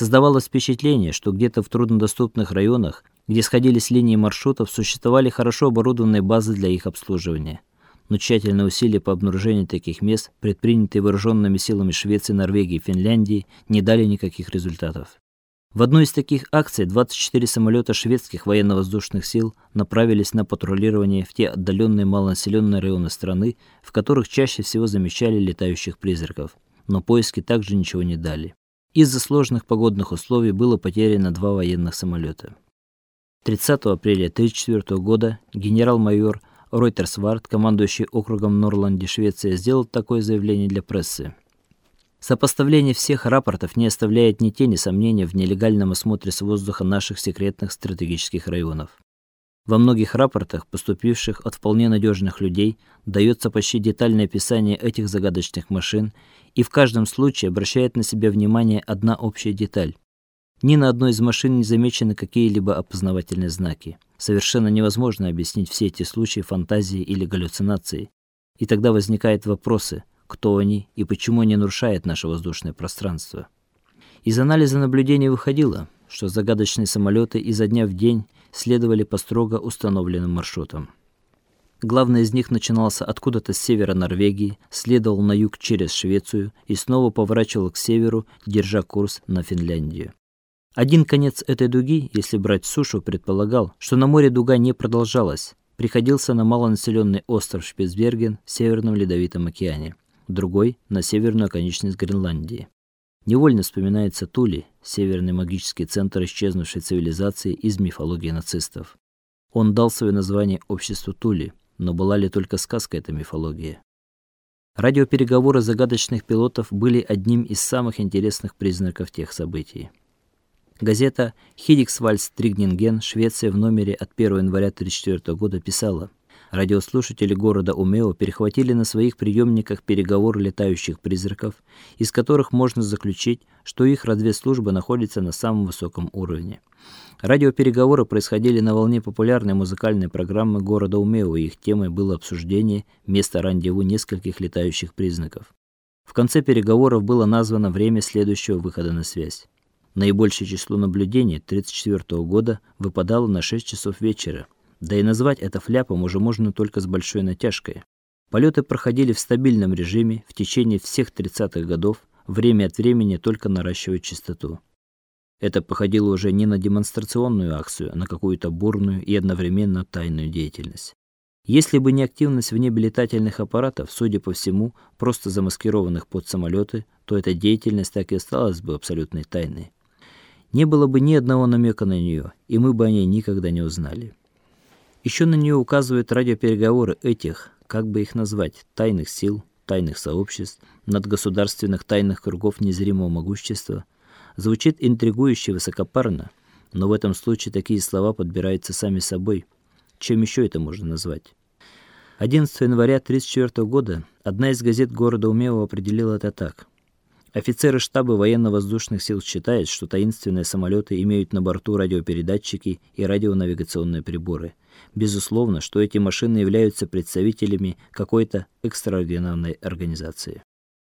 Создавалось впечатление, что где-то в труднодоступных районах, где сходились линии маршрутов, существовали хорошо оборудованные базы для их обслуживания. Но тщательные усилия по обнаружению таких мест, предпринятые вооруженными силами Швеции, Норвегии и Финляндии, не дали никаких результатов. В одной из таких акций 24 самолета шведских военно-воздушных сил направились на патрулирование в те отдаленные малонаселенные районы страны, в которых чаще всего замечали летающих призраков. Но поиски также ничего не дали. Из-за сложных погодных условий было потеряно два военных самолета. 30 апреля 1934 года генерал-майор Ройтерсвард, командующий округом Норланде, Швеция, сделал такое заявление для прессы. Сопоставление всех рапортов не оставляет ни тени сомнения в нелегальном осмотре с воздуха наших секретных стратегических районов. Во многих рапортах, поступивших от вполне надежных людей, дается почти детальное описание этих загадочных машин, и в каждом случае обращает на себя внимание одна общая деталь. Ни на одной из машин не замечены какие-либо опознавательные знаки. Совершенно невозможно объяснить все эти случаи фантазии или галлюцинации. И тогда возникают вопросы: кто они и почему они нарушают наше воздушное пространство. Из анализа наблюдений выходило, что загадочные самолеты изо дня в день следовали по строго установленным маршрутам. Главный из них начинался откуда-то с севера Норвегии, следовал на юг через Швецию и снова поворачивал к северу, держа курс на Финляндию. Один конец этой дуги, если брать сушу, предполагал, что на море дуга не продолжалась, приходился на малонаселенный остров Шпицберген в Северном Ледовитом океане другой на северную оконечность Гренландии. Невольно вспоминается Тули, северный магический центр исчезнувшей цивилизации из мифологии нацистов. Он дал свое название обществу Тули, но была ли только сказка эта мифология? Радиопереговоры загадочных пилотов были одним из самых интересных признаков тех событий. Газета Хидиксвальс Тригнинген, Швеция в номере от 1 января 1934 года писала: Радиослушатели города Умео перехватили на своих приемниках переговоры летающих призраков, из которых можно заключить, что их разведслужба находится на самом высоком уровне. Радиопереговоры происходили на волне популярной музыкальной программы города Умео, и их темой было обсуждение места рандеву нескольких летающих признаков. В конце переговоров было названо время следующего выхода на связь. Наибольшее число наблюдений 34 года выпадало на 6 часов вечера. Да и назвать это фляпом уже можно только с большой натяжкой. Полеты проходили в стабильном режиме в течение всех 30-х годов, время от времени только наращивая частоту. Это походило уже не на демонстрационную акцию, а на какую-то бурную и одновременно тайную деятельность. Если бы не активность в аппаратов, судя по всему, просто замаскированных под самолеты, то эта деятельность так и осталась бы абсолютной тайной. Не было бы ни одного намека на нее, и мы бы о ней никогда не узнали. Еще на нее указывают радиопереговоры этих, как бы их назвать, тайных сил, тайных сообществ, надгосударственных тайных кругов незримого могущества. Звучит интригующе высокопарно, но в этом случае такие слова подбираются сами собой. Чем еще это можно назвать? 11 января 1934 года одна из газет города Умео определила это так: Офицеры штаба военно-воздушных сил считают, что таинственные самолеты имеют на борту радиопередатчики и радионавигационные приборы. Безусловно, что эти машины являются представителями какой-то экстраординарной организации.